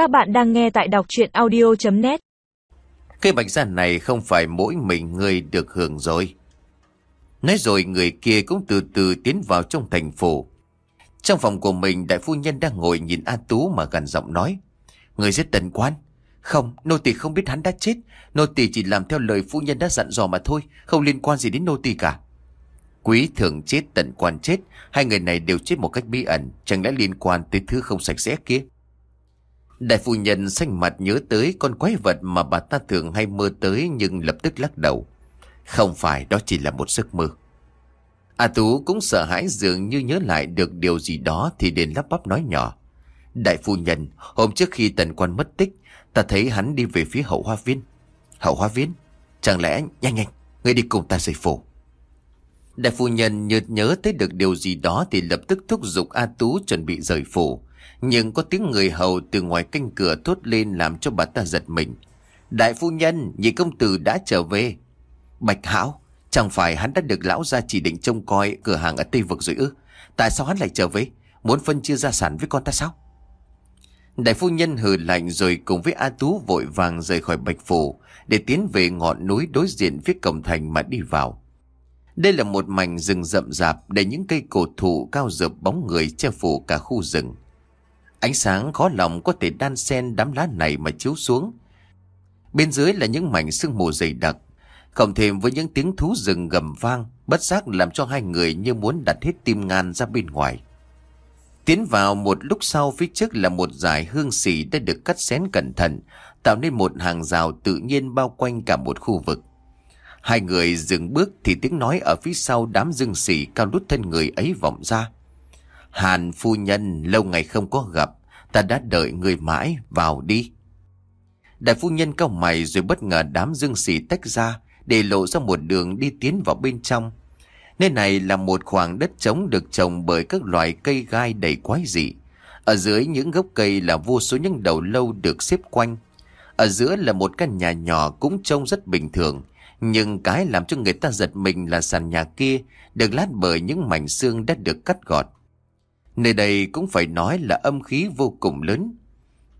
Các bạn đang nghe tại đọc chuyện audio.net Cây bạch gia này không phải mỗi mình người được hưởng rồi. Nói rồi người kia cũng từ từ tiến vào trong thành phố. Trong phòng của mình đại phu nhân đang ngồi nhìn A Tú mà gần giọng nói. Người giết tần quan. Không, nô tỳ không biết hắn đã chết. Nô tỳ chỉ làm theo lời phu nhân đã dặn dò mà thôi. Không liên quan gì đến nô tỳ cả. Quý thường chết tận quan chết. Hai người này đều chết một cách bí ẩn. Chẳng lẽ liên quan tới thứ không sạch sẽ kia. Đại phu nhân xanh mặt nhớ tới con quái vật mà bà ta thường hay mơ tới nhưng lập tức lắc đầu. Không phải, đó chỉ là một giấc mơ. A Tú cũng sợ hãi dường như nhớ lại được điều gì đó thì đến lắp bắp nói nhỏ. Đại phu nhân, hôm trước khi tần quan mất tích, ta thấy hắn đi về phía hậu hoa viên. Hậu hoa viên? Chẳng lẽ, nhanh nhanh, người đi cùng ta rời phủ. Đại phu nhân nhớ nhớ tới được điều gì đó thì lập tức thúc giục A Tú chuẩn bị rời phủ. Nhưng có tiếng người hầu từ ngoài canh cửa thốt lên làm cho bà ta giật mình. Đại phu nhân, nhị công tử đã trở về. Bạch Hảo, chẳng phải hắn đã được lão gia chỉ định trông coi cửa hàng ở Tây Vực rồi ư? Tại sao hắn lại trở về? Muốn phân chia gia sản với con ta sao? Đại phu nhân hừ lạnh rồi cùng với A Tú vội vàng rời khỏi Bạch Phủ để tiến về ngọn núi đối diện phía cổng thành mà đi vào. Đây là một mảnh rừng rậm rạp để những cây cổ thụ cao rợp bóng người che phủ cả khu rừng. Ánh sáng khó lòng có thể đan xen đám lá này mà chiếu xuống. Bên dưới là những mảnh sương mù dày đặc, cộng thêm với những tiếng thú rừng gầm vang, bất giác làm cho hai người như muốn đặt hết tim ngan ra bên ngoài. Tiến vào một lúc sau phía trước là một dải hương xỉ đã được cắt xén cẩn thận, tạo nên một hàng rào tự nhiên bao quanh cả một khu vực. Hai người dừng bước thì tiếng nói ở phía sau đám dương xỉ cao đút thân người ấy vọng ra. Hàn phu nhân lâu ngày không có gặp, ta đã đợi người mãi, vào đi. Đại phu nhân cao mày rồi bất ngờ đám dương xỉ tách ra để lộ ra một đường đi tiến vào bên trong. Nơi này là một khoảng đất trống được trồng bởi các loại cây gai đầy quái dị. Ở dưới những gốc cây là vô số những đầu lâu được xếp quanh. Ở giữa là một căn nhà nhỏ cũng trông rất bình thường. Nhưng cái làm cho người ta giật mình là sàn nhà kia được lát bởi những mảnh xương đã được cắt gọt. Nơi đây cũng phải nói là âm khí vô cùng lớn.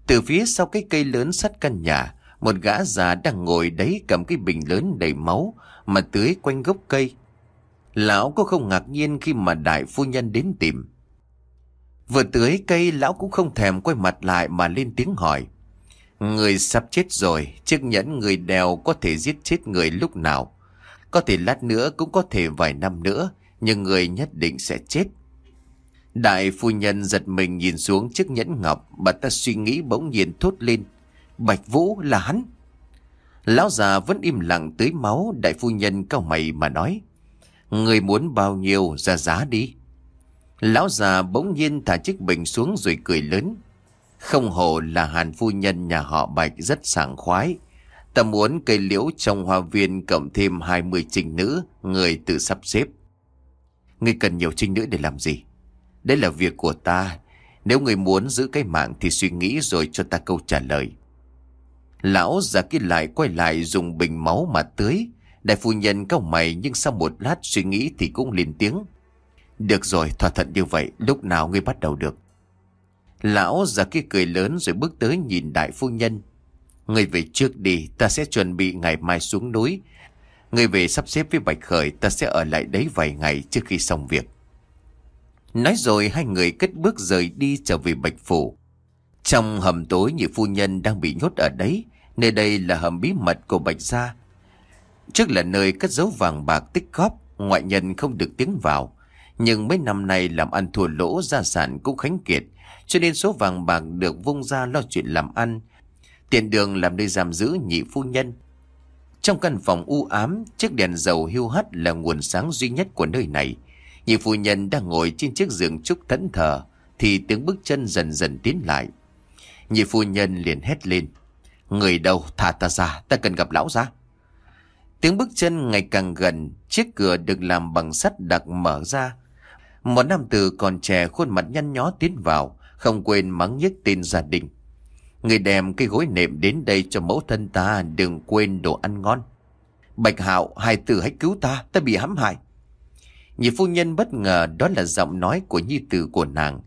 Từ phía sau cái cây lớn sắt căn nhà, một gã già đang ngồi đấy cầm cái bình lớn đầy máu mà tưới quanh gốc cây. Lão có không ngạc nhiên khi mà đại phu nhân đến tìm. Vừa tưới cây lão cũng không thèm quay mặt lại mà lên tiếng hỏi. Người sắp chết rồi, chiếc nhẫn người đèo có thể giết chết người lúc nào. Có thể lát nữa cũng có thể vài năm nữa, nhưng người nhất định sẽ chết. Đại phu nhân giật mình nhìn xuống chiếc nhẫn ngọc, bà ta suy nghĩ bỗng nhiên thốt lên. Bạch Vũ là hắn. Lão già vẫn im lặng tưới máu, đại phu nhân cao mày mà nói. Người muốn bao nhiêu ra giá đi. Lão già bỗng nhiên thả chiếc bình xuống rồi cười lớn. Không hồ là hàn phu nhân nhà họ Bạch rất sảng khoái. Ta muốn cây liễu trong hoa viên cộng thêm 20 trinh nữ, người tự sắp xếp. Ngươi cần nhiều trinh nữ để làm gì? Đây là việc của ta. Nếu người muốn giữ cái mạng thì suy nghĩ rồi cho ta câu trả lời. Lão già kia lại quay lại dùng bình máu mà tưới. Đại phu nhân cao mày nhưng sau một lát suy nghĩ thì cũng lên tiếng. Được rồi, thỏa thuận như vậy, lúc nào ngươi bắt đầu được. Lão già kia cười lớn rồi bước tới nhìn đại phu nhân. Người về trước đi, ta sẽ chuẩn bị ngày mai xuống núi. Người về sắp xếp với Bạch Khởi, ta sẽ ở lại đấy vài ngày trước khi xong việc. Nói rồi hai người cất bước rời đi trở về Bạch Phủ. Trong hầm tối nhị phu nhân đang bị nhốt ở đấy, nơi đây là hầm bí mật của Bạch Gia. Trước là nơi cất dấu vàng bạc tích góp, ngoại nhân không được tiếng vào. Nhưng mấy năm nay làm ăn thua lỗ gia sản cũng khánh kiệt, cho nên số vàng bạc được vung ra lo chuyện làm ăn. Tiền đường làm nơi giam giữ nhị phu nhân. Trong căn phòng u ám, chiếc đèn dầu hiu hắt là nguồn sáng duy nhất của nơi này. Nhị phu nhân đang ngồi trên chiếc giường trúc thẫn thờ, thì tiếng bước chân dần dần tiến lại. Nhị phu nhân liền hét lên. Người đâu, thả ta ra, ta cần gặp lão ra. Tiếng bước chân ngày càng gần, chiếc cửa được làm bằng sắt đặc mở ra. Một nam tử còn trẻ khuôn mặt nhăn nhó tiến vào, không quên mắng nhức tên gia đình. Người đem cây gối nệm đến đây cho mẫu thân ta, đừng quên đồ ăn ngon. Bạch Hạo, hai tử hãy cứu ta, ta bị hãm hại. Nhị phu nhân bất ngờ đó là giọng nói của nhi tử của nàng.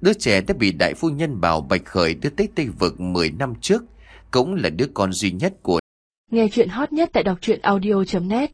Đứa trẻ đã bị đại phu nhân bảo Bạch Khởi đưa tới Tây Vực 10 năm trước, cũng là đứa con duy nhất của Nghe chuyện hot nhất tại đọc truyện audio.net